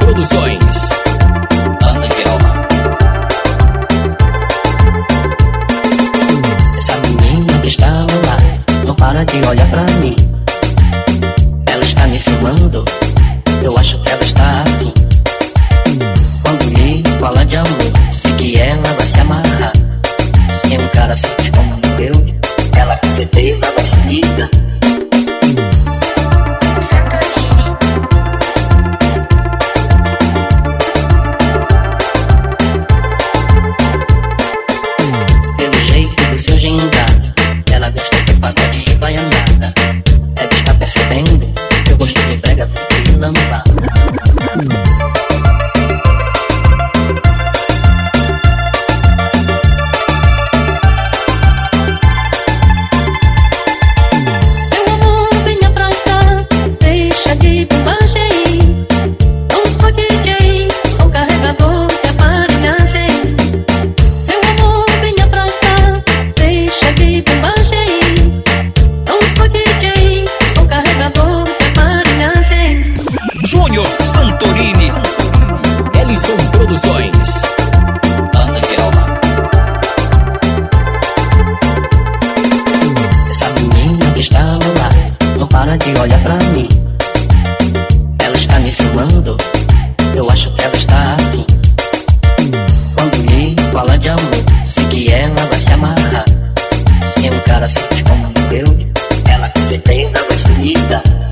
Produções. Essa menina que está lá não para de olhar pra mim. Ela está me filmando, eu acho que ela está afim. Quando me fala de amor, sei que ela vai se amarrar. Tem um cara simples como eu, ela com certeza vai se ligar. Que eu gosto de brega e lambada Santorini. Ellison Produções. Essa menina que está lá Não para de olhar pra mim. Ela está me filmando. Eu acho que ela está afim. Quando me fala de amor Sei que ela vai se amarrar. Tem um cara simples como eu Ela com certeza vai se ligar